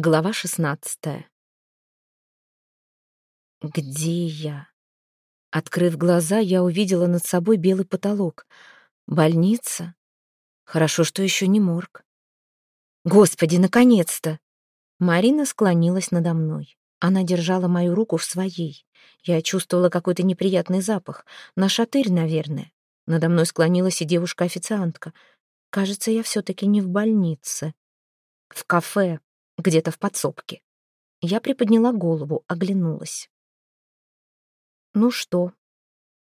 Глава шестнадцатая. Где я? Открыв глаза, я увидела над собой белый потолок. Больница? Хорошо, что еще не морг. Господи, наконец-то! Марина склонилась надо мной. Она держала мою руку в своей. Я чувствовала какой-то неприятный запах. На шатырь, наверное. Надо мной склонилась и девушка-официантка. Кажется, я все-таки не в больнице. В кафе, где-то в подсобке. Я приподняла голову, оглянулась. «Ну что,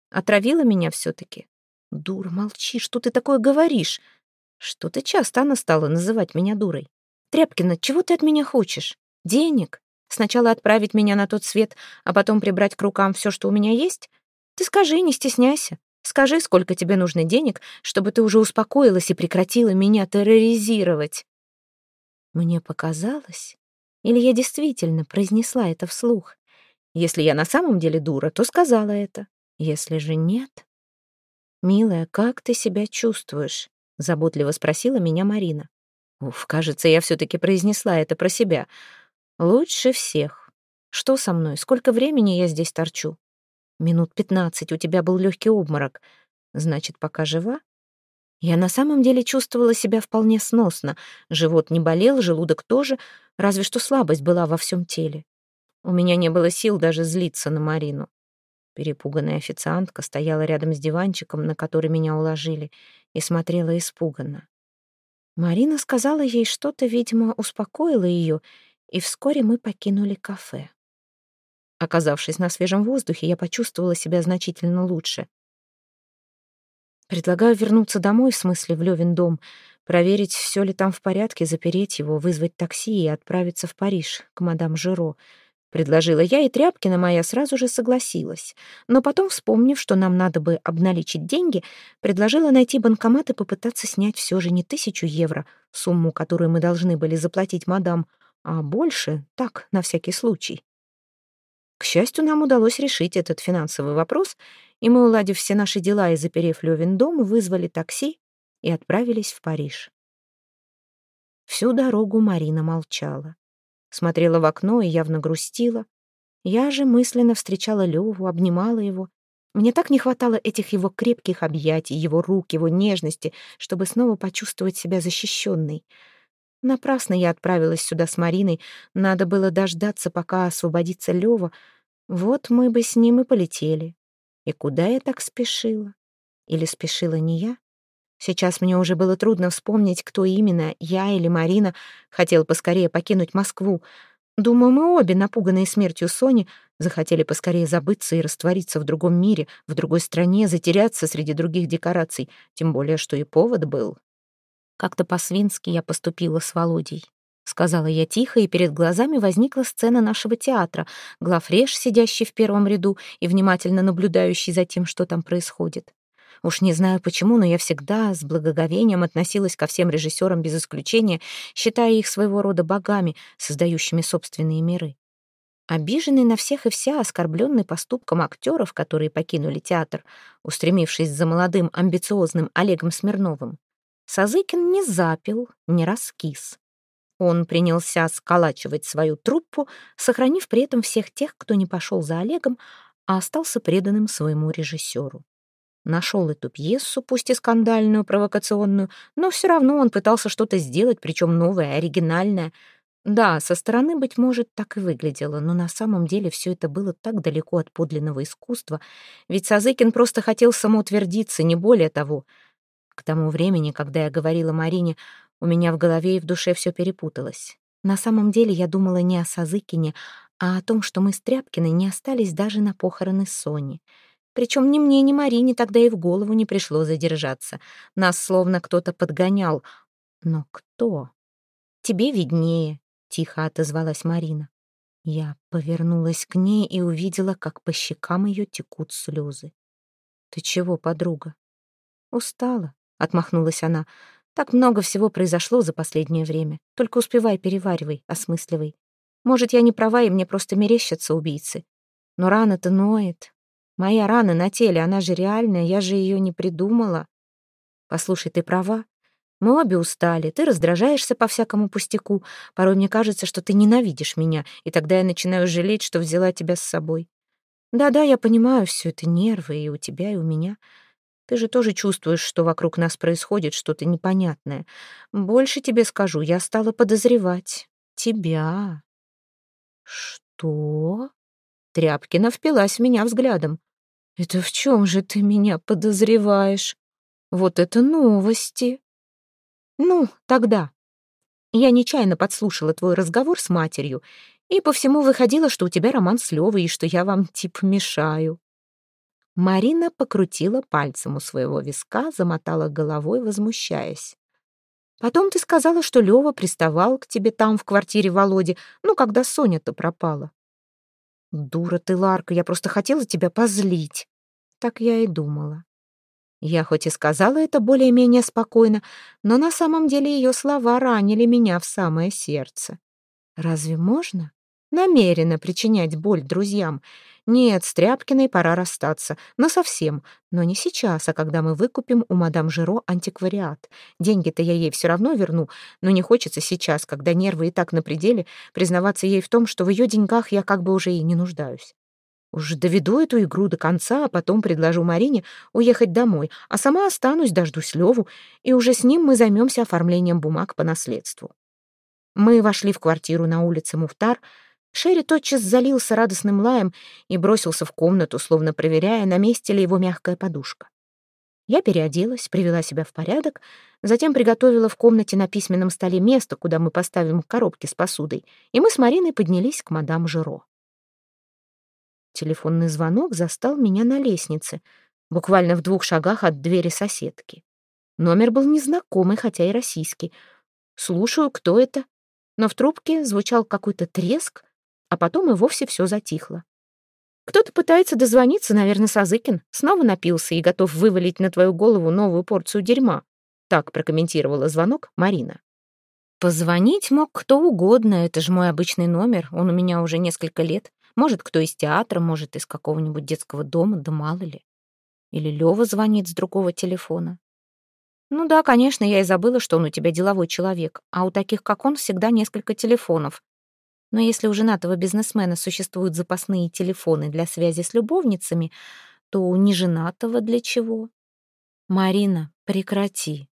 отравила меня все-таки?» «Дур, молчи, что ты такое говоришь?» «Что-то часто она стала называть меня дурой. Тряпкина, чего ты от меня хочешь? Денег? Сначала отправить меня на тот свет, а потом прибрать к рукам все, что у меня есть? Ты скажи, не стесняйся. Скажи, сколько тебе нужно денег, чтобы ты уже успокоилась и прекратила меня терроризировать». Мне показалось, или я действительно произнесла это вслух. Если я на самом деле дура, то сказала это. Если же нет... «Милая, как ты себя чувствуешь?» — заботливо спросила меня Марина. Уф, кажется, я все-таки произнесла это про себя. «Лучше всех. Что со мной? Сколько времени я здесь торчу?» «Минут пятнадцать. У тебя был легкий обморок. Значит, пока жива?» Я на самом деле чувствовала себя вполне сносно. Живот не болел, желудок тоже, разве что слабость была во всем теле. У меня не было сил даже злиться на Марину. Перепуганная официантка стояла рядом с диванчиком, на который меня уложили, и смотрела испуганно. Марина сказала ей что-то, видимо, успокоило ее, и вскоре мы покинули кафе. Оказавшись на свежем воздухе, я почувствовала себя значительно лучше. Предлагаю вернуться домой, в смысле в Левин дом, проверить, все ли там в порядке, запереть его, вызвать такси и отправиться в Париж, к мадам Жиро. Предложила я, и Тряпкина моя сразу же согласилась. Но потом, вспомнив, что нам надо бы обналичить деньги, предложила найти банкомат и попытаться снять все же не тысячу евро, сумму, которую мы должны были заплатить мадам, а больше, так, на всякий случай. К счастью, нам удалось решить этот финансовый вопрос, и мы, уладив все наши дела и заперев Левин дом, вызвали такси и отправились в Париж. Всю дорогу Марина молчала. Смотрела в окно и явно грустила. Я же мысленно встречала Леву, обнимала его. Мне так не хватало этих его крепких объятий, его рук, его нежности, чтобы снова почувствовать себя защищенной. Напрасно я отправилась сюда с Мариной. Надо было дождаться, пока освободится Лева. Вот мы бы с ним и полетели. И куда я так спешила? Или спешила не я? Сейчас мне уже было трудно вспомнить, кто именно, я или Марина, хотел поскорее покинуть Москву. Думаю, мы обе, напуганные смертью Сони, захотели поскорее забыться и раствориться в другом мире, в другой стране, затеряться среди других декораций, тем более, что и повод был. Как-то по-свински я поступила с Володей. Сказала я тихо, и перед глазами возникла сцена нашего театра, главреж, сидящий в первом ряду и внимательно наблюдающий за тем, что там происходит. Уж не знаю почему, но я всегда с благоговением относилась ко всем режиссерам без исключения, считая их своего рода богами, создающими собственные миры. Обиженный на всех и вся, оскорбленный поступком актеров, которые покинули театр, устремившись за молодым, амбициозным Олегом Смирновым, Сазыкин не запил, не раскис. Он принялся сколачивать свою труппу, сохранив при этом всех тех, кто не пошел за Олегом, а остался преданным своему режиссеру. Нашел эту пьесу, пусть и скандальную, провокационную, но все равно он пытался что-то сделать, причем новое, оригинальное. Да, со стороны, быть может, так и выглядело, но на самом деле все это было так далеко от подлинного искусства, ведь Сазыкин просто хотел самоутвердиться, не более того. К тому времени, когда я говорила Марине у меня в голове и в душе все перепуталось. На самом деле я думала не о Сазыкине, а о том, что мы с Тряпкиной не остались даже на похороны Сони. Причем ни мне, ни Марине тогда и в голову не пришло задержаться. Нас словно кто-то подгонял. Но кто? Тебе виднее, — тихо отозвалась Марина. Я повернулась к ней и увидела, как по щекам ее текут слезы. «Ты чего, подруга?» «Устала», — отмахнулась она. Так много всего произошло за последнее время. Только успевай, переваривай, осмысливай. Может, я не права, и мне просто мерещатся убийцы. Но рана-то ноет. Моя рана на теле, она же реальная, я же ее не придумала. Послушай, ты права. Мы обе устали, ты раздражаешься по всякому пустяку. Порой мне кажется, что ты ненавидишь меня, и тогда я начинаю жалеть, что взяла тебя с собой. Да-да, я понимаю, все это нервы и у тебя, и у меня. Ты же тоже чувствуешь, что вокруг нас происходит что-то непонятное. Больше тебе скажу, я стала подозревать тебя. Что? Тряпкина впилась в меня взглядом. Это в чем же ты меня подозреваешь? Вот это новости. Ну, тогда. Я нечаянно подслушала твой разговор с матерью, и по всему выходило, что у тебя роман с Левой, и что я вам, типа, мешаю. Марина покрутила пальцем у своего виска, замотала головой, возмущаясь. Потом ты сказала, что Лева приставал к тебе там, в квартире Володи, ну, когда Соня-то пропала. Дура ты, Ларка, я просто хотела тебя позлить. Так я и думала. Я хоть и сказала это более-менее спокойно, но на самом деле ее слова ранили меня в самое сердце. Разве можно намеренно причинять боль друзьям? Нет, с Тряпкиной пора расстаться, но совсем. Но не сейчас, а когда мы выкупим у мадам Жиро антиквариат. Деньги-то я ей все равно верну, но не хочется сейчас, когда нервы и так на пределе, признаваться ей в том, что в ее деньгах я как бы уже и не нуждаюсь. Уж доведу эту игру до конца, а потом предложу Марине уехать домой, а сама останусь, дождусь Леву, и уже с ним мы займемся оформлением бумаг по наследству. Мы вошли в квартиру на улице Муфтар. Шерри тотчас залился радостным лаем и бросился в комнату, словно проверяя, на месте ли его мягкая подушка. Я переоделась, привела себя в порядок, затем приготовила в комнате на письменном столе место, куда мы поставим коробки с посудой, и мы с Мариной поднялись к мадам Жиро. Телефонный звонок застал меня на лестнице, буквально в двух шагах от двери соседки. Номер был незнакомый, хотя и российский. Слушаю, кто это? Но в трубке звучал какой-то треск, а потом и вовсе все затихло. Кто-то пытается дозвониться, наверное, Сазыкин. Снова напился и готов вывалить на твою голову новую порцию дерьма. Так прокомментировала звонок Марина. Позвонить мог кто угодно, это же мой обычный номер, он у меня уже несколько лет. Может, кто из театра, может, из какого-нибудь детского дома, да мало ли. Или Лёва звонит с другого телефона. Ну да, конечно, я и забыла, что он у тебя деловой человек, а у таких, как он, всегда несколько телефонов. Но если у женатого бизнесмена существуют запасные телефоны для связи с любовницами, то у неженатого для чего? Марина, прекрати.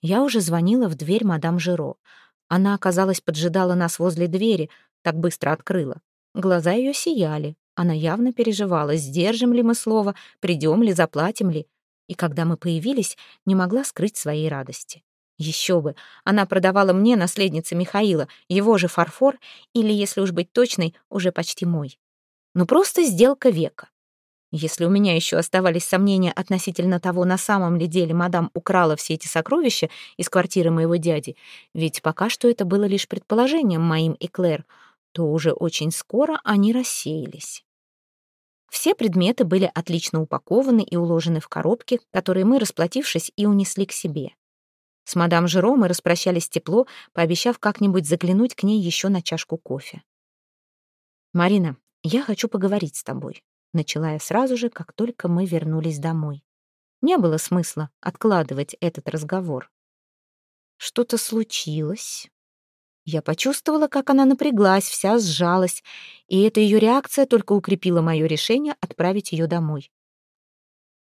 Я уже звонила в дверь мадам Жиро. Она, оказалось, поджидала нас возле двери, так быстро открыла. Глаза ее сияли. Она явно переживала, сдержим ли мы слово, придем ли, заплатим ли. И когда мы появились, не могла скрыть своей радости. Еще бы, она продавала мне, наследнице Михаила, его же фарфор, или, если уж быть точной, уже почти мой. Ну просто сделка века. Если у меня еще оставались сомнения относительно того, на самом ли деле мадам украла все эти сокровища из квартиры моего дяди, ведь пока что это было лишь предположением моим и Клэр, то уже очень скоро они рассеялись. Все предметы были отлично упакованы и уложены в коробки, которые мы, расплатившись, и унесли к себе. С мадам Жиро мы распрощались тепло, пообещав как-нибудь заглянуть к ней еще на чашку кофе. «Марина, я хочу поговорить с тобой», — начала я сразу же, как только мы вернулись домой. Не было смысла откладывать этот разговор. «Что-то случилось?» Я почувствовала, как она напряглась, вся сжалась, и эта ее реакция только укрепила мое решение отправить ее домой.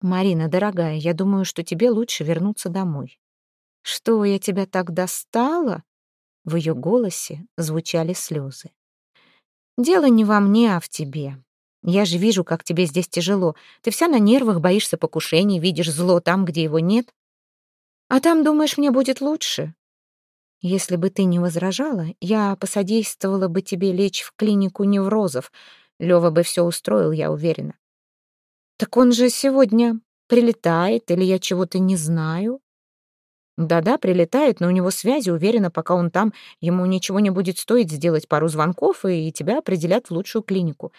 «Марина, дорогая, я думаю, что тебе лучше вернуться домой». «Что, я тебя так достала?» В ее голосе звучали слезы. «Дело не во мне, а в тебе. Я же вижу, как тебе здесь тяжело. Ты вся на нервах, боишься покушений, видишь зло там, где его нет. А там, думаешь, мне будет лучше? Если бы ты не возражала, я посодействовала бы тебе лечь в клинику неврозов. Лёва бы все устроил, я уверена. Так он же сегодня прилетает, или я чего-то не знаю? Да-да, прилетает, но у него связи, уверена, пока он там, ему ничего не будет стоить сделать пару звонков, и тебя определят в лучшую клинику.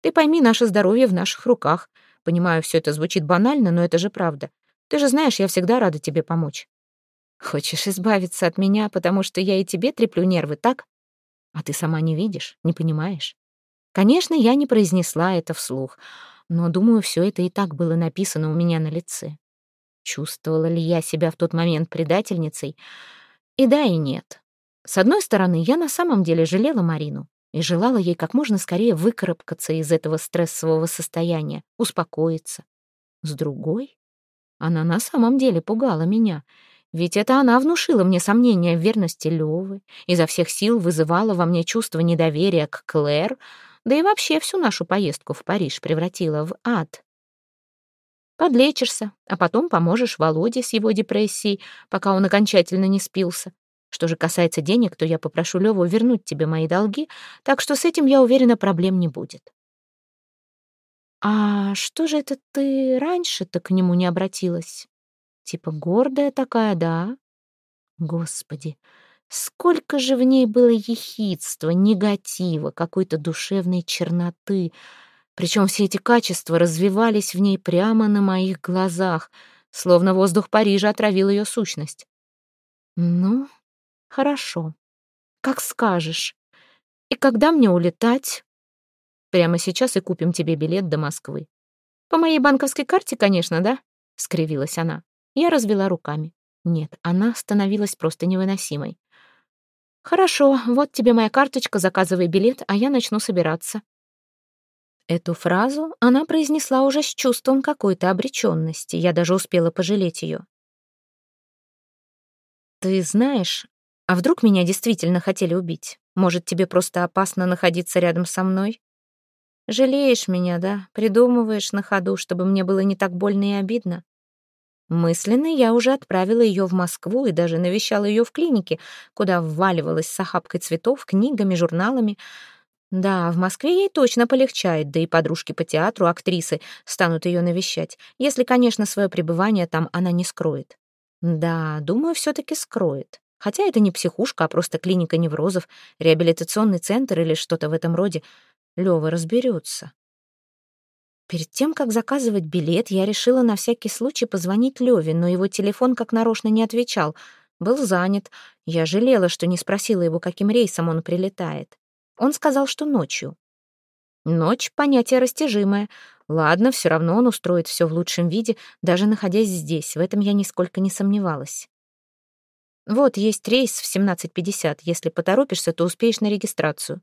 Ты пойми, наше здоровье в наших руках. Понимаю, все это звучит банально, но это же правда. Ты же знаешь, я всегда рада тебе помочь. Хочешь избавиться от меня, потому что я и тебе треплю нервы, так? А ты сама не видишь, не понимаешь. Конечно, я не произнесла это вслух, но, думаю, все это и так было написано у меня на лице. Чувствовала ли я себя в тот момент предательницей? И да, и нет. С одной стороны, я на самом деле жалела Марину и желала ей как можно скорее выкарабкаться из этого стрессового состояния, успокоиться. С другой, она на самом деле пугала меня, ведь это она внушила мне сомнения в верности Лёвы, изо всех сил вызывала во мне чувство недоверия к Клэр, да и вообще всю нашу поездку в Париж превратила в ад. Подлечишься, а потом поможешь Володе с его депрессией, пока он окончательно не спился. Что же касается денег, то я попрошу Леву вернуть тебе мои долги, так что с этим, я уверена, проблем не будет. А что же это ты раньше-то к нему не обратилась? Типа гордая такая, да? Господи, сколько же в ней было ехидства, негатива, какой-то душевной черноты. Причем все эти качества развивались в ней прямо на моих глазах, словно воздух Парижа отравил ее сущность. Ну, Хорошо. Как скажешь. И когда мне улетать? Прямо сейчас и купим тебе билет до Москвы. По моей банковской карте, конечно, да? Скривилась она. Я развела руками. Нет, она становилась просто невыносимой. «Хорошо, вот тебе моя карточка, заказывай билет, а я начну собираться». Эту фразу она произнесла уже с чувством какой-то обреченности. Я даже успела пожалеть ее. «Ты знаешь, а вдруг меня действительно хотели убить? Может, тебе просто опасно находиться рядом со мной? Жалеешь меня, да? Придумываешь на ходу, чтобы мне было не так больно и обидно? Мысленно я уже отправила ее в Москву и даже навещала ее в клинике, куда вваливалась с охапкой цветов, книгами, журналами. Да, в Москве ей точно полегчает, да и подружки по театру, актрисы, станут ее навещать, если, конечно, свое пребывание там она не скроет. Да, думаю, все-таки скроет. Хотя это не психушка, а просто клиника неврозов, реабилитационный центр или что-то в этом роде. Лёва разберется. Перед тем, как заказывать билет, я решила на всякий случай позвонить Лёве, но его телефон как нарочно не отвечал. Был занят. Я жалела, что не спросила его, каким рейсом он прилетает. Он сказал, что ночью. Ночь — понятие растяжимое. Ладно, все равно он устроит все в лучшем виде, даже находясь здесь. В этом я нисколько не сомневалась. Вот есть рейс в 17.50. Если поторопишься, то успеешь на регистрацию.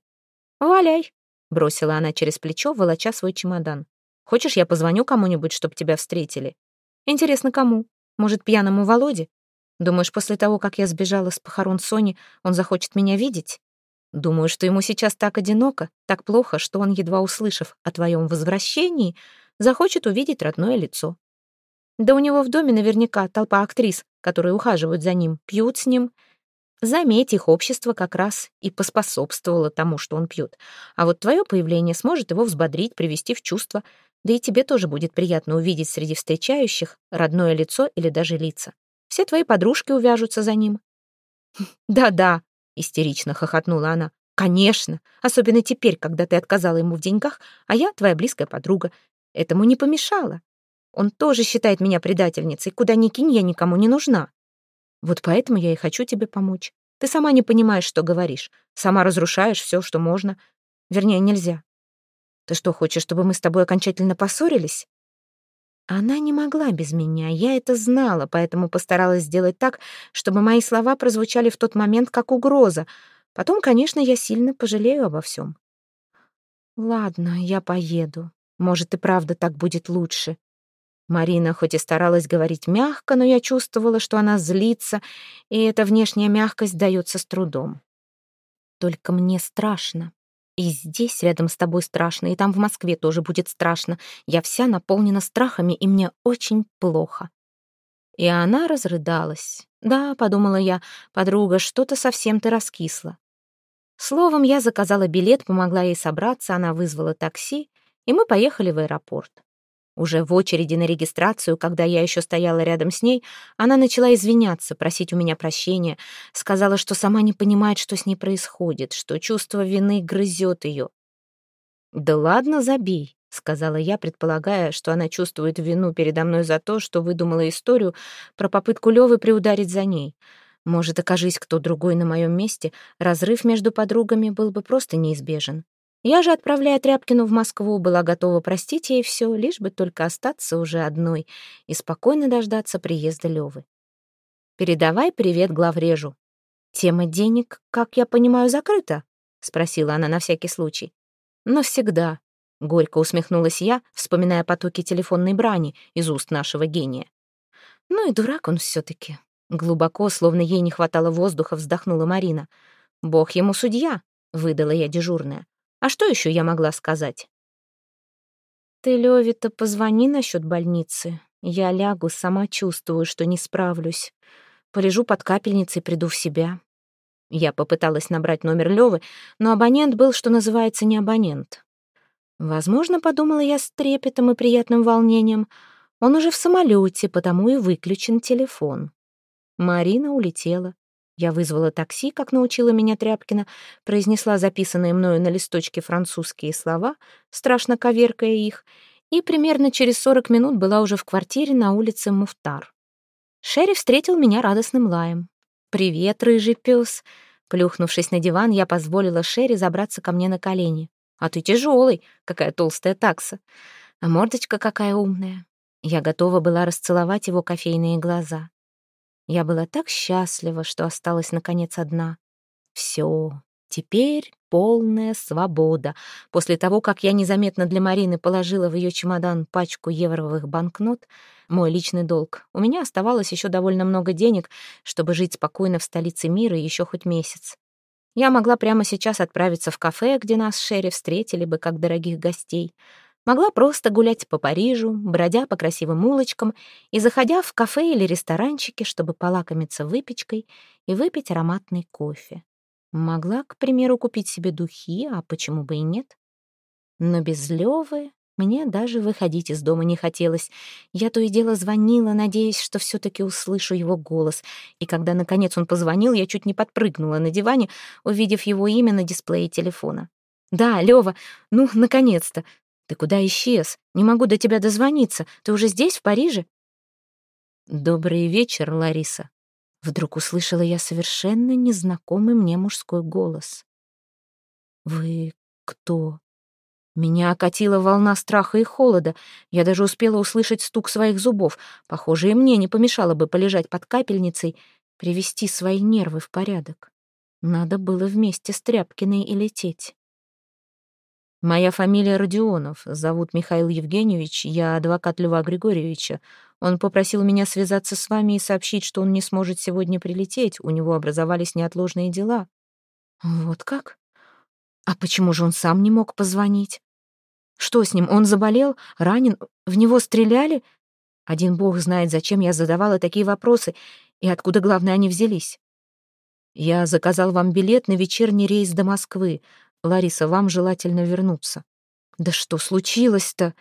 Валяй, бросила она через плечо, волоча свой чемодан. Хочешь, я позвоню кому-нибудь, чтобы тебя встретили? Интересно, кому? Может, пьяному Володе? Думаешь, после того, как я сбежала с похорон Сони, он захочет меня видеть? Думаю, что ему сейчас так одиноко, так плохо, что он, едва услышав о твоем возвращении, захочет увидеть родное лицо. Да у него в доме наверняка толпа актрис, которые ухаживают за ним, пьют с ним. Заметь, их общество как раз и поспособствовало тому, что он пьет. А вот твое появление сможет его взбодрить, привести в чувство. Да и тебе тоже будет приятно увидеть среди встречающих родное лицо или даже лица. Все твои подружки увяжутся за ним. «Да-да», — истерично хохотнула она. «Конечно, особенно теперь, когда ты отказала ему в деньгах, а я твоя близкая подруга. Этому не помешало. Он тоже считает меня предательницей. Куда ни кинь, я никому не нужна. Вот поэтому я и хочу тебе помочь. Ты сама не понимаешь, что говоришь. Сама разрушаешь все, что можно. Вернее, нельзя. Ты что, хочешь, чтобы мы с тобой окончательно поссорились? Она не могла без меня, я это знала, поэтому постаралась сделать так, чтобы мои слова прозвучали в тот момент как угроза. Потом, конечно, я сильно пожалею обо всем. Ладно, я поеду. Может, и правда так будет лучше. Марина хоть и старалась говорить мягко, но я чувствовала, что она злится, и эта внешняя мягкость дается с трудом. Только мне страшно. И здесь рядом с тобой страшно, и там в Москве тоже будет страшно. Я вся наполнена страхами, и мне очень плохо. И она разрыдалась. Да, подумала я, подруга, что-то совсем ты раскисла. Словом, я заказала билет, помогла ей собраться, она вызвала такси, и мы поехали в аэропорт. Уже в очереди на регистрацию, когда я еще стояла рядом с ней, она начала извиняться, просить у меня прощения, сказала, что сама не понимает, что с ней происходит, что чувство вины грызет ее. «Да ладно, забей», — сказала я, предполагая, что она чувствует вину передо мной за то, что выдумала историю про попытку Левы приударить за ней. Может, окажись кто другой на моем месте, разрыв между подругами был бы просто неизбежен. Я же, отправляя Тряпкину в Москву, была готова простить ей все, лишь бы только остаться уже одной и спокойно дождаться приезда Левы. «Передавай привет главрежу». «Тема денег, как я понимаю, закрыта?» — спросила она на всякий случай. «Навсегда», — горько усмехнулась я, вспоминая потоки телефонной брани из уст нашего гения. «Ну и дурак он все таки Глубоко, словно ей не хватало воздуха, вздохнула Марина. «Бог ему судья», — выдала я дежурная. «А что еще я могла сказать?» «Ты, Лёве-то, позвони насчет больницы. Я лягу, сама чувствую, что не справлюсь. Полежу под капельницей, приду в себя». Я попыталась набрать номер Лёвы, но абонент был, что называется, не абонент. Возможно, подумала я с трепетом и приятным волнением, он уже в самолете, потому и выключен телефон. Марина улетела. Я вызвала такси, как научила меня Тряпкина, произнесла записанные мною на листочке французские слова, страшно коверкая их, и примерно через 40 минут была уже в квартире на улице Муфтар. Шерри встретил меня радостным лаем. «Привет, рыжий пес!» Плюхнувшись на диван, я позволила Шерри забраться ко мне на колени. «А ты тяжелый, какая толстая такса! А мордочка какая умная!» Я готова была расцеловать его кофейные глаза. Я была так счастлива, что осталась, наконец, одна. Все, теперь полная свобода. После того, как я незаметно для Марины положила в ее чемодан пачку евровых банкнот, мой личный долг, у меня оставалось еще довольно много денег, чтобы жить спокойно в столице мира еще хоть месяц. Я могла прямо сейчас отправиться в кафе, где нас Шерри встретили бы как дорогих гостей — Могла просто гулять по Парижу, бродя по красивым улочкам и заходя в кафе или ресторанчики, чтобы полакомиться выпечкой и выпить ароматный кофе. Могла, к примеру, купить себе духи, а почему бы и нет? Но без Лёвы мне даже выходить из дома не хотелось. Я то и дело звонила, надеясь, что все таки услышу его голос. И когда, наконец, он позвонил, я чуть не подпрыгнула на диване, увидев его имя на дисплее телефона. «Да, Лёва, ну, наконец-то! Ты куда исчез? Не могу до тебя дозвониться. Ты уже здесь, в Париже?» «Добрый вечер, Лариса». Вдруг услышала я совершенно незнакомый мне мужской голос. «Вы кто?» Меня окатила волна страха и холода. Я даже успела услышать стук своих зубов. Похоже, и мне не помешало бы полежать под капельницей, привести свои нервы в порядок. Надо было вместе с Тряпкиной и лететь. Моя фамилия Родионов, зовут Михаил Евгеньевич, я адвокат Льва Григорьевича. Он попросил меня связаться с вами и сообщить, что он не сможет сегодня прилететь, у него образовались неотложные дела». «Вот как? А почему же он сам не мог позвонить? Что с ним, он заболел, ранен, в него стреляли? Один бог знает, зачем я задавала такие вопросы и откуда, главное, они взялись. Я заказал вам билет на вечерний рейс до Москвы. Лариса, вам желательно вернуться. Да что случилось-то?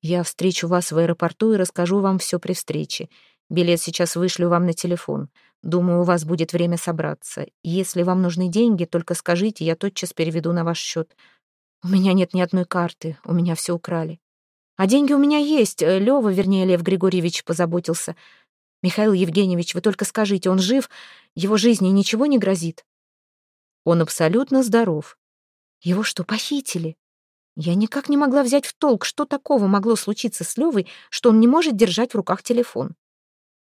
Я встречу вас в аэропорту и расскажу вам все при встрече. Билет сейчас вышлю вам на телефон. Думаю, у вас будет время собраться. Если вам нужны деньги, только скажите, я тотчас переведу на ваш счет. У меня нет ни одной карты, у меня все украли. А деньги у меня есть. Лева, вернее, Лев Григорьевич позаботился. Михаил Евгеньевич, вы только скажите, он жив? Его жизни ничего не грозит? Он абсолютно здоров. Его что, похитили? Я никак не могла взять в толк, что такого могло случиться с Левой, что он не может держать в руках телефон.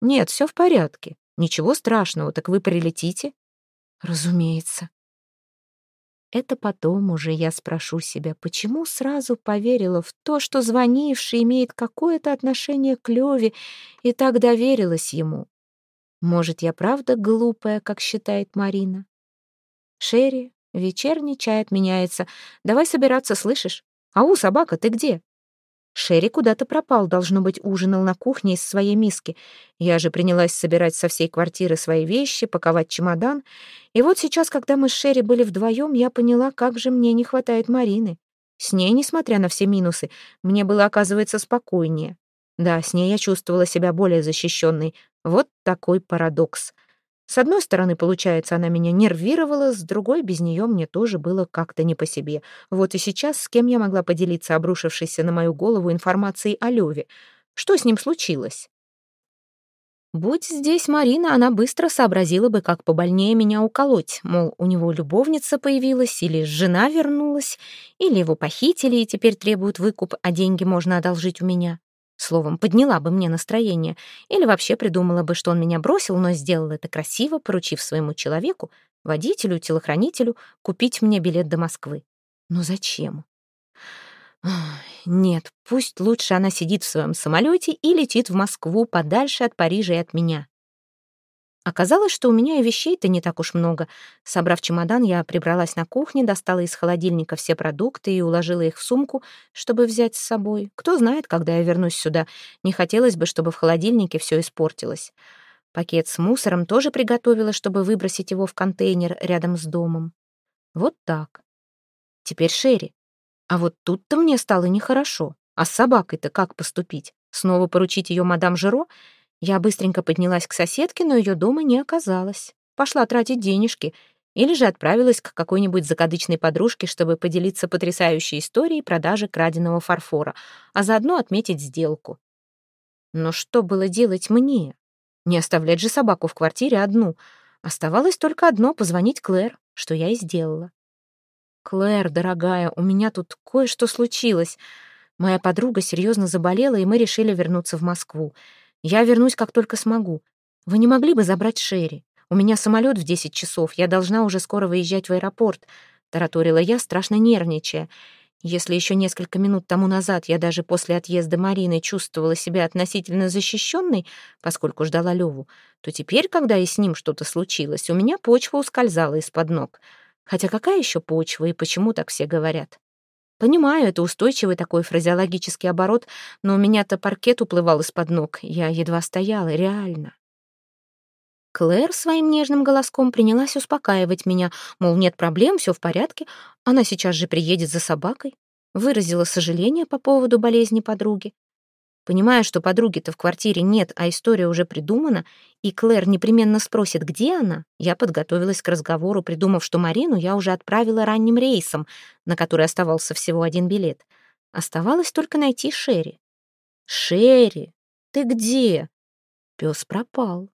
Нет, все в порядке. Ничего страшного, так вы прилетите? Разумеется. Это потом уже я спрошу себя, почему сразу поверила в то, что звонивший имеет какое-то отношение к Леве, и так доверилась ему. Может, я правда глупая, как считает Марина? Шерри Вечерний чай отменяется. Давай собираться, слышишь? Ау, собака, ты где? Шерри куда-то пропал, должно быть, ужинал на кухне из своей миски. Я же принялась собирать со всей квартиры свои вещи, паковать чемодан. И вот сейчас, когда мы с Шерри были вдвоем, я поняла, как же мне не хватает Марины. С ней, несмотря на все минусы, мне было, оказывается, спокойнее. Да, с ней я чувствовала себя более защищенной. Вот такой парадокс. С одной стороны, получается, она меня нервировала, с другой, без нее мне тоже было как-то не по себе. Вот и сейчас с кем я могла поделиться обрушившейся на мою голову информацией о Леве? Что с ним случилось? Будь здесь Марина, она быстро сообразила бы, как побольнее меня уколоть. Мол, у него любовница появилась, или жена вернулась, или его похитили и теперь требуют выкуп, а деньги можно одолжить у меня. Словом, подняла бы мне настроение. Или вообще придумала бы, что он меня бросил, но сделал это красиво, поручив своему человеку, водителю, телохранителю, купить мне билет до Москвы. Но зачем? Нет, пусть лучше она сидит в своем самолете и летит в Москву подальше от Парижа и от меня. Оказалось, что у меня и вещей-то не так уж много. Собрав чемодан, я прибралась на кухне, достала из холодильника все продукты и уложила их в сумку, чтобы взять с собой. Кто знает, когда я вернусь сюда. Не хотелось бы, чтобы в холодильнике все испортилось. Пакет с мусором тоже приготовила, чтобы выбросить его в контейнер рядом с домом. Вот так. Теперь Шерри. А вот тут-то мне стало нехорошо. А с собакой-то как поступить? Снова поручить ее мадам Жиро? Я быстренько поднялась к соседке, но ее дома не оказалось. Пошла тратить денежки. Или же отправилась к какой-нибудь закадычной подружке, чтобы поделиться потрясающей историей продажи краденого фарфора, а заодно отметить сделку. Но что было делать мне? Не оставлять же собаку в квартире одну. Оставалось только одно — позвонить Клэр, что я и сделала. «Клэр, дорогая, у меня тут кое-что случилось. Моя подруга серьезно заболела, и мы решили вернуться в Москву. Я вернусь, как только смогу. Вы не могли бы забрать Шерри? У меня самолет в 10 часов, я должна уже скоро выезжать в аэропорт», — тараторила я, страшно нервничая. Если еще несколько минут тому назад я даже после отъезда Марины чувствовала себя относительно защищенной, поскольку ждала Леву, то теперь, когда и с ним что-то случилось, у меня почва ускользала из-под ног — Хотя какая еще почва и почему так все говорят? Понимаю, это устойчивый такой фразеологический оборот, но у меня-то паркет уплывал из-под ног, я едва стояла, реально. Клэр своим нежным голоском принялась успокаивать меня, мол, нет проблем, все в порядке, она сейчас же приедет за собакой. Выразила сожаление по поводу болезни подруги. Понимая, что подруги-то в квартире нет, а история уже придумана, и Клэр непременно спросит, где она, я подготовилась к разговору, придумав, что Марину я уже отправила ранним рейсом, на который оставался всего один билет. Оставалось только найти Шерри. «Шерри, ты где?» Пес пропал.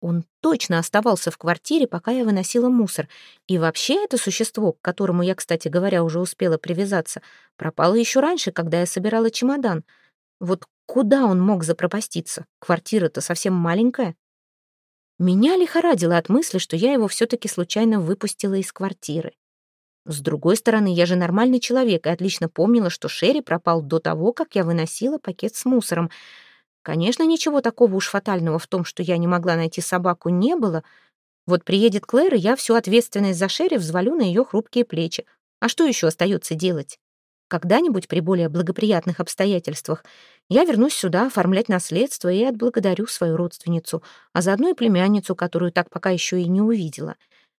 Он точно оставался в квартире, пока я выносила мусор. И вообще это существо, к которому я, кстати говоря, уже успела привязаться, пропало еще раньше, когда я собирала чемодан. Вот Куда он мог запропаститься? Квартира-то совсем маленькая. Меня лихорадило от мысли, что я его все-таки случайно выпустила из квартиры. С другой стороны, я же нормальный человек и отлично помнила, что Шерри пропал до того, как я выносила пакет с мусором. Конечно, ничего такого уж фатального в том, что я не могла найти собаку, не было. Вот приедет Клэр, и я всю ответственность за Шерри взвалю на ее хрупкие плечи. А что еще остается делать? Когда-нибудь при более благоприятных обстоятельствах я вернусь сюда оформлять наследство и отблагодарю свою родственницу, а заодно и племянницу, которую так пока еще и не увидела.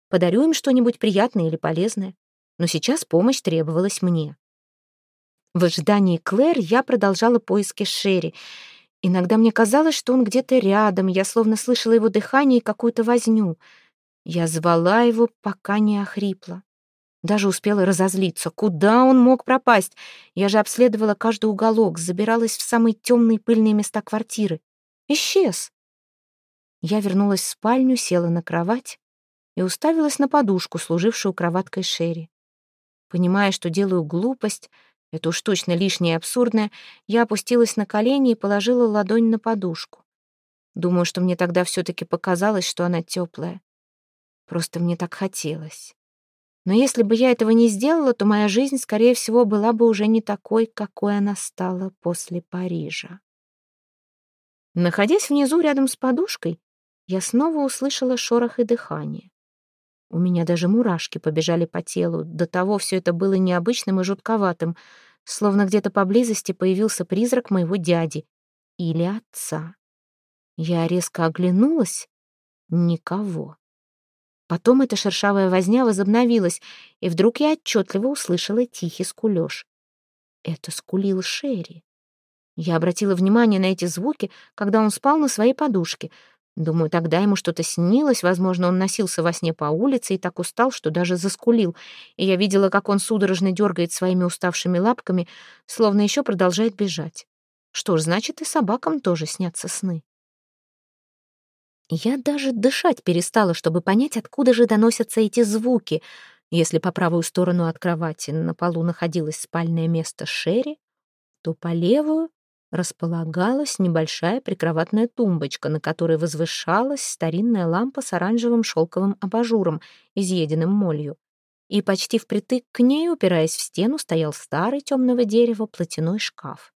Подарю им что-нибудь приятное или полезное. Но сейчас помощь требовалась мне. В ожидании Клэр я продолжала поиски Шерри. Иногда мне казалось, что он где-то рядом, я словно слышала его дыхание и какую-то возню. Я звала его, пока не охрипла. Даже успела разозлиться. Куда он мог пропасть? Я же обследовала каждый уголок, забиралась в самые темные пыльные места квартиры. Исчез. Я вернулась в спальню, села на кровать и уставилась на подушку, служившую кроваткой Шерри. Понимая, что делаю глупость, это уж точно лишнее и абсурдное, я опустилась на колени и положила ладонь на подушку. Думаю, что мне тогда все-таки показалось, что она теплая. Просто мне так хотелось. Но если бы я этого не сделала, то моя жизнь, скорее всего, была бы уже не такой, какой она стала после Парижа. Находясь внизу рядом с подушкой, я снова услышала шорох и дыхание. У меня даже мурашки побежали по телу, до того все это было необычным и жутковатым, словно где-то поблизости появился призрак моего дяди или отца. Я резко оглянулась — никого. Потом эта шершавая возня возобновилась, и вдруг я отчетливо услышала тихий скулёж. Это скулил Шерри. Я обратила внимание на эти звуки, когда он спал на своей подушке. Думаю, тогда ему что-то снилось, возможно, он носился во сне по улице и так устал, что даже заскулил, и я видела, как он судорожно дергает своими уставшими лапками, словно еще продолжает бежать. Что ж, значит, и собакам тоже снятся сны. Я даже дышать перестала, чтобы понять, откуда же доносятся эти звуки. Если по правую сторону от кровати на полу находилось спальное место Шерри, то по левую располагалась небольшая прикроватная тумбочка, на которой возвышалась старинная лампа с оранжевым шелковым абажуром, изъеденным молью. И почти впритык к ней, упираясь в стену, стоял старый темного дерева платяной шкаф.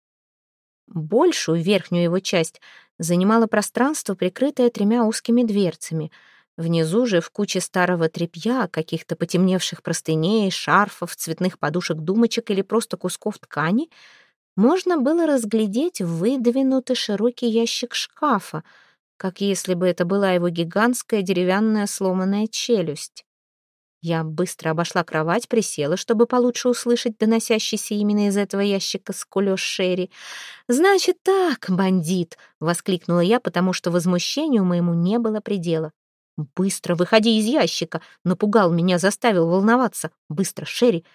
Большую верхнюю его часть занимало пространство, прикрытое тремя узкими дверцами. Внизу же в куче старого тряпья, каких-то потемневших простыней, шарфов, цветных подушек-думочек или просто кусков ткани — можно было разглядеть выдвинутый широкий ящик шкафа, как если бы это была его гигантская деревянная сломанная челюсть. Я быстро обошла кровать, присела, чтобы получше услышать доносящийся именно из этого ящика скулёж Шерри. «Значит так, бандит!» — воскликнула я, потому что возмущению моему не было предела. «Быстро выходи из ящика!» — напугал меня, заставил волноваться. «Быстро, Шерри!»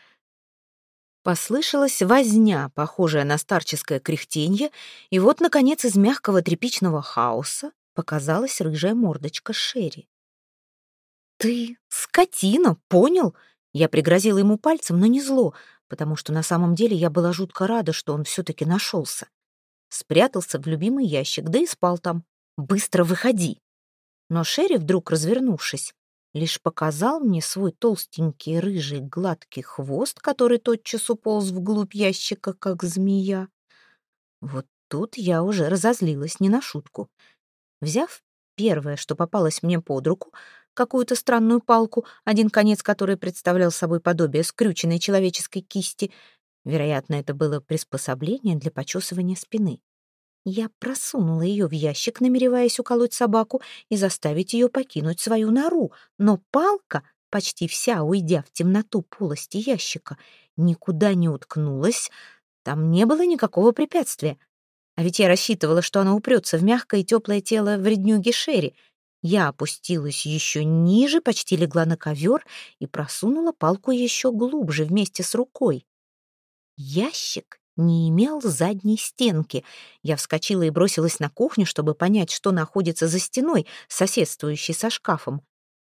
Послышалась возня, похожая на старческое кряхтенье, и вот, наконец, из мягкого тряпичного хаоса показалась рыжая мордочка Шерри. «Ты скотина, понял?» Я пригрозила ему пальцем, но не зло, потому что на самом деле я была жутко рада, что он все-таки нашелся. Спрятался в любимый ящик, да и спал там. «Быстро выходи!» Но Шерри, вдруг развернувшись, лишь показал мне свой толстенький рыжий гладкий хвост, который тотчас уполз вглубь ящика, как змея. Вот тут я уже разозлилась не на шутку. Взяв первое, что попалось мне под руку, какую-то странную палку, один конец которой представлял собой подобие скрюченной человеческой кисти, вероятно, это было приспособление для почесывания спины. Я просунула ее в ящик, намереваясь уколоть собаку и заставить ее покинуть свою нору, но палка, почти вся уйдя в темноту полости ящика, никуда не уткнулась, там не было никакого препятствия. А ведь я рассчитывала, что она упрется в мягкое и теплое тело вреднюги Шерри. Я опустилась еще ниже, почти легла на ковер и просунула палку еще глубже вместе с рукой. Ящик не имел задней стенки. Я вскочила и бросилась на кухню, чтобы понять, что находится за стеной, соседствующей со шкафом.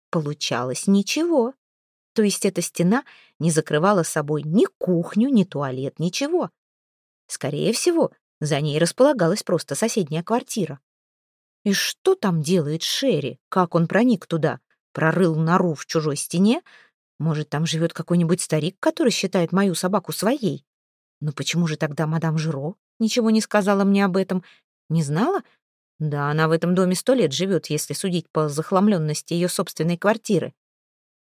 Получалось ничего. То есть эта стена не закрывала собой ни кухню, ни туалет, ничего. Скорее всего, за ней располагалась просто соседняя квартира. И что там делает Шерри? Как он проник туда? Прорыл нору в чужой стене? Может, там живет какой-нибудь старик, который считает мою собаку своей? Но почему же тогда мадам Жиро ничего не сказала мне об этом? Не знала? Да, она в этом доме сто лет живет, если судить по захламленности ее собственной квартиры.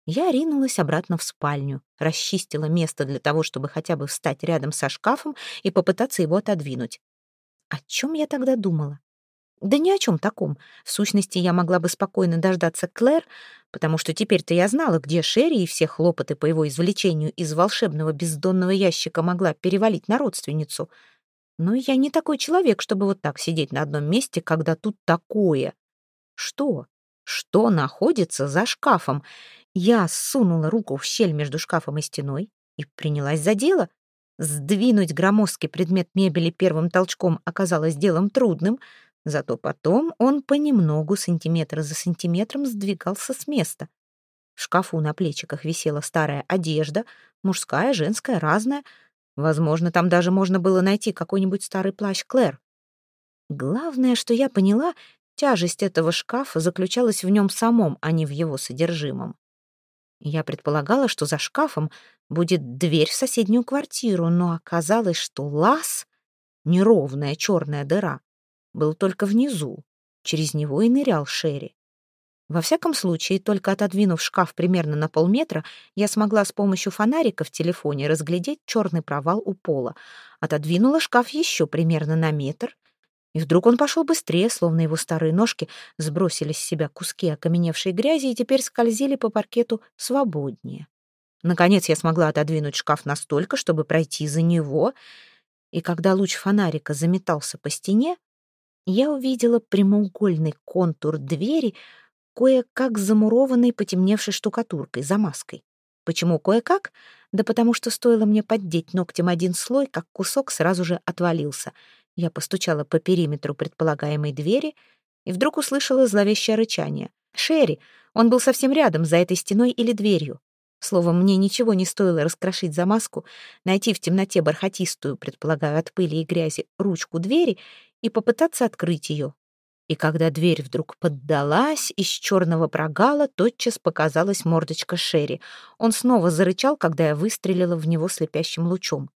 Я ринулась обратно в спальню, расчистила место для того, чтобы хотя бы встать рядом со шкафом и попытаться его отодвинуть. О чем я тогда думала? Да ни о чем таком. В сущности, я могла бы спокойно дождаться Клэр, потому что теперь-то я знала, где Шерри и все хлопоты по его извлечению из волшебного бездонного ящика могла перевалить на родственницу. Но я не такой человек, чтобы вот так сидеть на одном месте, когда тут такое. Что? Что находится за шкафом? Я сунула руку в щель между шкафом и стеной и принялась за дело. Сдвинуть громоздкий предмет мебели первым толчком оказалось делом трудным — Зато потом он понемногу, сантиметр за сантиметром, сдвигался с места. В шкафу на плечиках висела старая одежда, мужская, женская, разная. Возможно, там даже можно было найти какой-нибудь старый плащ Клэр. Главное, что я поняла, тяжесть этого шкафа заключалась в нем самом, а не в его содержимом. Я предполагала, что за шкафом будет дверь в соседнюю квартиру, но оказалось, что лаз — неровная черная дыра был только внизу. Через него и нырял Шерри. Во всяком случае, только отодвинув шкаф примерно на полметра, я смогла с помощью фонарика в телефоне разглядеть черный провал у пола. Отодвинула шкаф еще примерно на метр, и вдруг он пошел быстрее, словно его старые ножки сбросили с себя куски окаменевшей грязи и теперь скользили по паркету свободнее. Наконец я смогла отодвинуть шкаф настолько, чтобы пройти за него, и когда луч фонарика заметался по стене, я увидела прямоугольный контур двери, кое-как замурованной потемневшей штукатуркой, замазкой. Почему кое-как? Да потому что стоило мне поддеть ногтем один слой, как кусок сразу же отвалился. Я постучала по периметру предполагаемой двери, и вдруг услышала зловещее рычание. «Шерри!» Он был совсем рядом, за этой стеной или дверью. Словом, мне ничего не стоило раскрошить замазку, найти в темноте бархатистую, предполагаю, от пыли и грязи, ручку двери и попытаться открыть ее. И когда дверь вдруг поддалась, из черного прогала тотчас показалась мордочка Шерри. Он снова зарычал, когда я выстрелила в него слепящим лучом.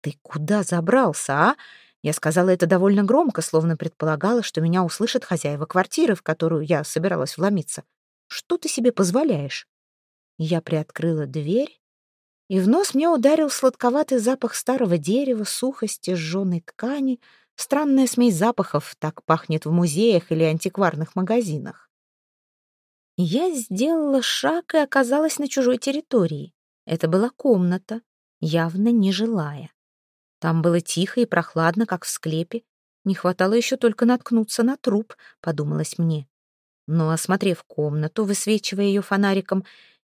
«Ты куда забрался, а?» Я сказала это довольно громко, словно предполагала, что меня услышат хозяева квартиры, в которую я собиралась вломиться. «Что ты себе позволяешь?» Я приоткрыла дверь, и в нос мне ударил сладковатый запах старого дерева, сухости, сжженной ткани, странная смесь запахов, так пахнет в музеях или антикварных магазинах. Я сделала шаг и оказалась на чужой территории. Это была комната, явно нежилая. Там было тихо и прохладно, как в склепе. Не хватало еще только наткнуться на труп, подумалось мне. Но, осмотрев комнату, высвечивая ее фонариком,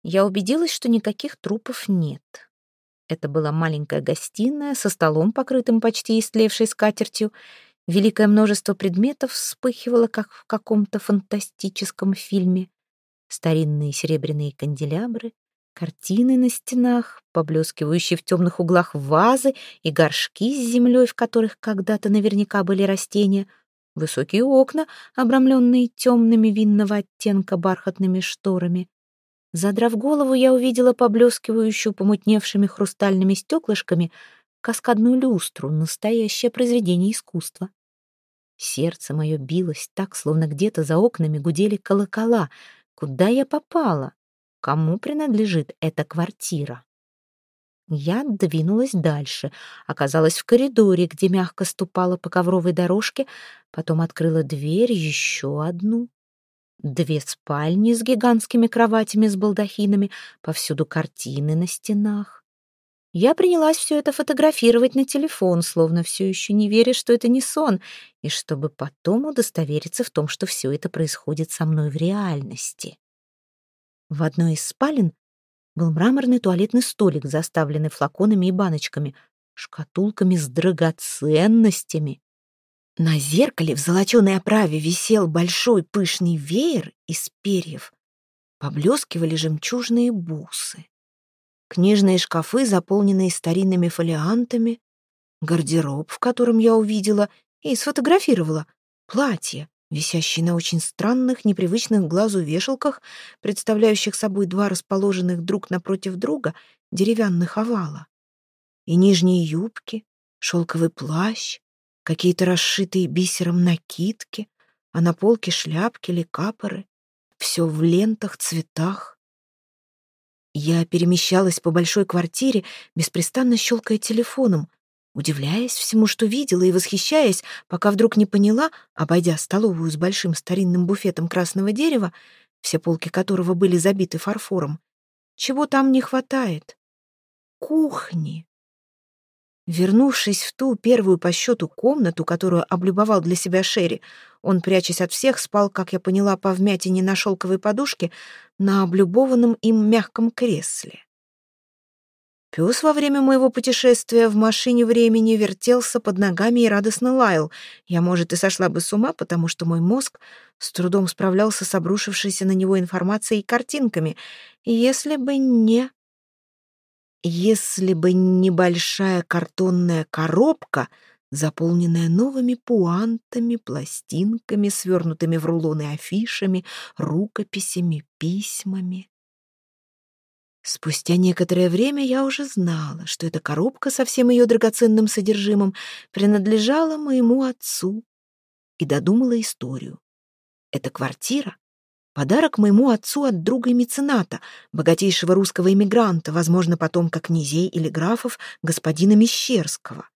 я убедилась, что никаких трупов нет. Это была маленькая гостиная со столом, покрытым почти истлевшей скатертью. Великое множество предметов вспыхивало, как в каком-то фантастическом фильме. Старинные серебряные канделябры, картины на стенах, поблескивающие в темных углах вазы и горшки с землей, в которых когда-то наверняка были растения, высокие окна, обрамленные темными винного оттенка бархатными шторами. Задрав голову, я увидела поблескивающую помутневшими хрустальными стеклышками каскадную люстру, настоящее произведение искусства. Сердце мое билось так, словно где-то за окнами гудели колокола. Куда я попала? Кому принадлежит эта квартира? Я двинулась дальше, оказалась в коридоре, где мягко ступала по ковровой дорожке, потом открыла дверь, еще одну. Две спальни с гигантскими кроватями с балдахинами, повсюду картины на стенах. Я принялась все это фотографировать на телефон, словно все еще не веря, что это не сон, и чтобы потом удостовериться в том, что все это происходит со мной в реальности. В одной из спален был мраморный туалетный столик, заставленный флаконами и баночками, шкатулками с драгоценностями. На зеркале в золоченой оправе висел большой пышный веер из перьев. Поблескивали жемчужные бусы. Книжные шкафы, заполненные старинными фолиантами. Гардероб, в котором я увидела и сфотографировала. Платье, висящее на очень странных, непривычных глазу вешалках, представляющих собой два расположенных друг напротив друга деревянных овала. И нижние юбки, шелковый плащ, какие-то расшитые бисером накидки, а на полке шляпки или капоры. Все в лентах, цветах. Я перемещалась по большой квартире, беспрестанно щелкая телефоном, удивляясь всему, что видела, и восхищаясь, пока вдруг не поняла, обойдя столовую с большим старинным буфетом красного дерева, все полки которого были забиты фарфором, чего там не хватает. Кухни. Вернувшись в ту первую по счету комнату, которую облюбовал для себя Шерри, он, прячась от всех, спал, как я поняла, по вмятине на шелковой подушке на облюбованном им мягком кресле. Пес во время моего путешествия в машине времени вертелся под ногами и радостно лаял. Я, может, и сошла бы с ума, потому что мой мозг с трудом справлялся с обрушившейся на него информацией и картинками. Если бы не... Если бы небольшая картонная коробка, заполненная новыми пуантами, пластинками, свернутыми в рулоны афишами, рукописями, письмами. Спустя некоторое время я уже знала, что эта коробка со всем ее драгоценным содержимым принадлежала моему отцу и додумала историю. Эта квартира Подарок моему отцу от друга и мецената, богатейшего русского иммигранта, возможно, потомка князей или графов, господина Мещерского.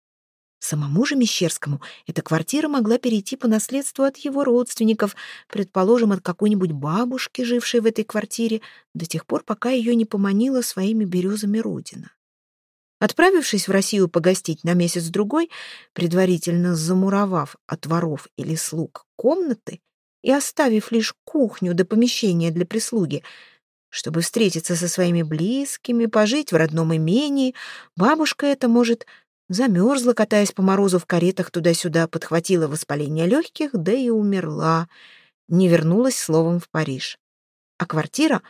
Самому же Мещерскому эта квартира могла перейти по наследству от его родственников, предположим, от какой-нибудь бабушки, жившей в этой квартире, до тех пор, пока ее не поманила своими березами родина. Отправившись в Россию погостить на месяц-другой, предварительно замуровав от воров или слуг комнаты, и оставив лишь кухню до помещения для прислуги, чтобы встретиться со своими близкими, пожить в родном имении, бабушка эта, может, Замерзла, катаясь по морозу в каретах туда-сюда, подхватила воспаление легких, да и умерла. Не вернулась словом в Париж. А квартира,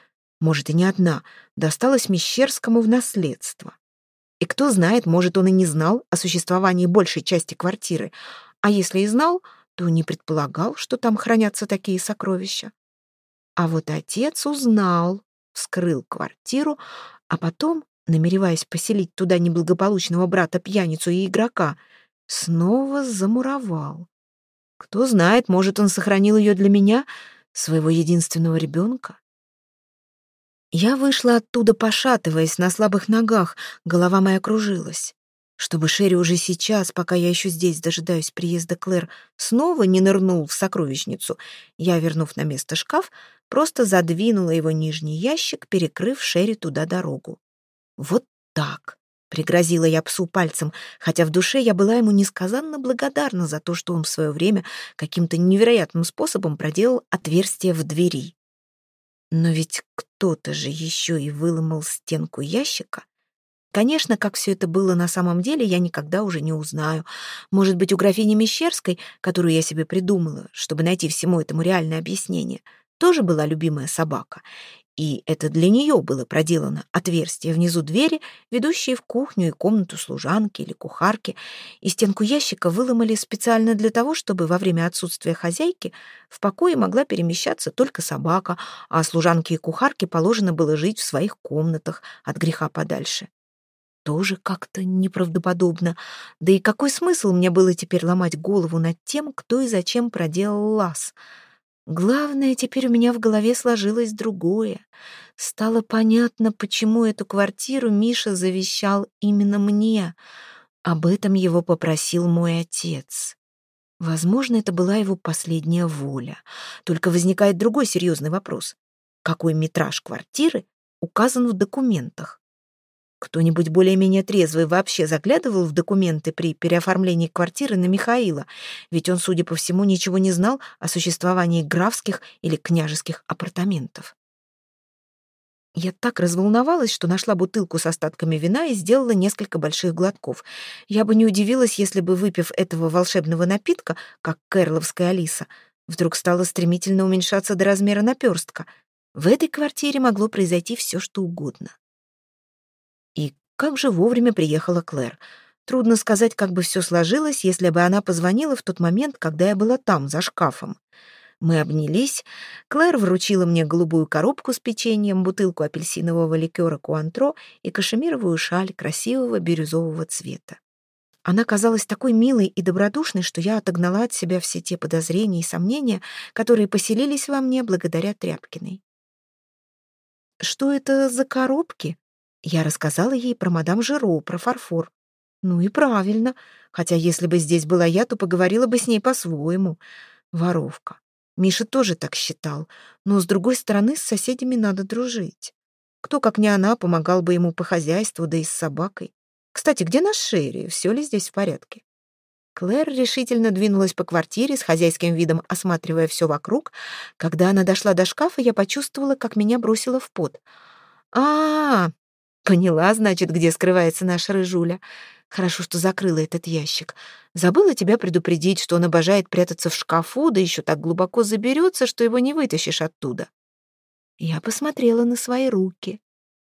может, и не одна, досталась Мещерскому в наследство. И кто знает, может, он и не знал о существовании большей части квартиры, а если и знал, то не предполагал, что там хранятся такие сокровища. А вот отец узнал, вскрыл квартиру, а потом, намереваясь поселить туда неблагополучного брата-пьяницу и игрока, снова замуровал. Кто знает, может, он сохранил ее для меня, своего единственного ребенка. Я вышла оттуда, пошатываясь на слабых ногах, голова моя кружилась. Чтобы Шерри уже сейчас, пока я еще здесь дожидаюсь приезда Клэр, снова не нырнул в сокровищницу, я, вернув на место шкаф, просто задвинула его нижний ящик, перекрыв Шерри туда дорогу. Вот так. Пригрозила я псу пальцем, хотя в душе я была ему несказанно благодарна за то, что он в свое время каким-то невероятным способом проделал отверстие в двери. Но ведь кто-то же еще и выломал стенку ящика. Конечно, как все это было на самом деле, я никогда уже не узнаю. Может быть, у графини Мещерской, которую я себе придумала, чтобы найти всему этому реальное объяснение, тоже была любимая собака. И это для нее было проделано отверстие внизу двери, ведущее в кухню и комнату служанки или кухарки, и стенку ящика выломали специально для того, чтобы во время отсутствия хозяйки в покое могла перемещаться только собака, а служанке и кухарке положено было жить в своих комнатах от греха подальше. Тоже как-то неправдоподобно. Да и какой смысл мне было теперь ломать голову над тем, кто и зачем проделал лаз — Главное, теперь у меня в голове сложилось другое. Стало понятно, почему эту квартиру Миша завещал именно мне. Об этом его попросил мой отец. Возможно, это была его последняя воля. Только возникает другой серьезный вопрос. Какой метраж квартиры указан в документах? Кто-нибудь более-менее трезвый вообще заглядывал в документы при переоформлении квартиры на Михаила, ведь он, судя по всему, ничего не знал о существовании графских или княжеских апартаментов. Я так разволновалась, что нашла бутылку с остатками вина и сделала несколько больших глотков. Я бы не удивилась, если бы, выпив этого волшебного напитка, как кэрловская Алиса, вдруг стала стремительно уменьшаться до размера наперстка. В этой квартире могло произойти все, что угодно. Как же вовремя приехала Клэр. Трудно сказать, как бы все сложилось, если бы она позвонила в тот момент, когда я была там, за шкафом. Мы обнялись. Клэр вручила мне голубую коробку с печеньем, бутылку апельсинового ликера Куантро и кашемировую шаль красивого бирюзового цвета. Она казалась такой милой и добродушной, что я отогнала от себя все те подозрения и сомнения, которые поселились во мне благодаря Тряпкиной. «Что это за коробки?» Я рассказала ей про мадам Жиро, про фарфор. Ну и правильно, хотя если бы здесь была я, то поговорила бы с ней по-своему. Воровка. Миша тоже так считал, но, с другой стороны, с соседями надо дружить. Кто, как не она, помогал бы ему по хозяйству, да и с собакой. Кстати, где наш Шерри? Все ли здесь в порядке? Клэр решительно двинулась по квартире с хозяйским видом, осматривая все вокруг. Когда она дошла до шкафа, я почувствовала, как меня бросило в пот. а, -а, -а Поняла, значит, где скрывается наша рыжуля. Хорошо, что закрыла этот ящик. Забыла тебя предупредить, что он обожает прятаться в шкафу, да еще так глубоко заберется, что его не вытащишь оттуда. Я посмотрела на свои руки.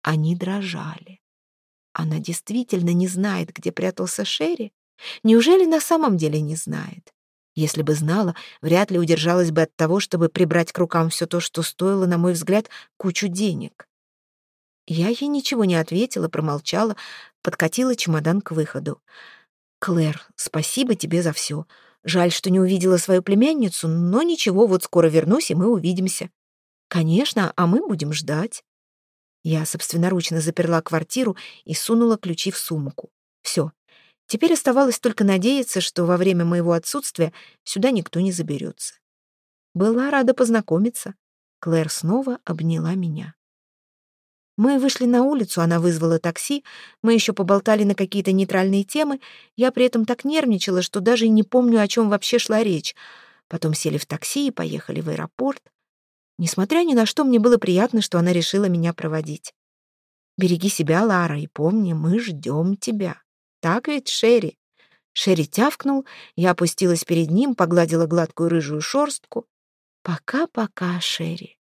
Они дрожали. Она действительно не знает, где прятался Шерри? Неужели на самом деле не знает? Если бы знала, вряд ли удержалась бы от того, чтобы прибрать к рукам все то, что стоило, на мой взгляд, кучу денег. Я ей ничего не ответила, промолчала, подкатила чемодан к выходу. «Клэр, спасибо тебе за все. Жаль, что не увидела свою племянницу, но ничего, вот скоро вернусь, и мы увидимся». «Конечно, а мы будем ждать». Я собственноручно заперла квартиру и сунула ключи в сумку. Все. Теперь оставалось только надеяться, что во время моего отсутствия сюда никто не заберется. Была рада познакомиться. Клэр снова обняла меня. Мы вышли на улицу, она вызвала такси, мы еще поболтали на какие-то нейтральные темы. Я при этом так нервничала, что даже и не помню, о чем вообще шла речь. Потом сели в такси и поехали в аэропорт. Несмотря ни на что, мне было приятно, что она решила меня проводить. «Береги себя, Лара, и помни, мы ждем тебя». Так ведь, Шерри?» Шерри тявкнул, я опустилась перед ним, погладила гладкую рыжую шорстку. «Пока-пока, Шерри».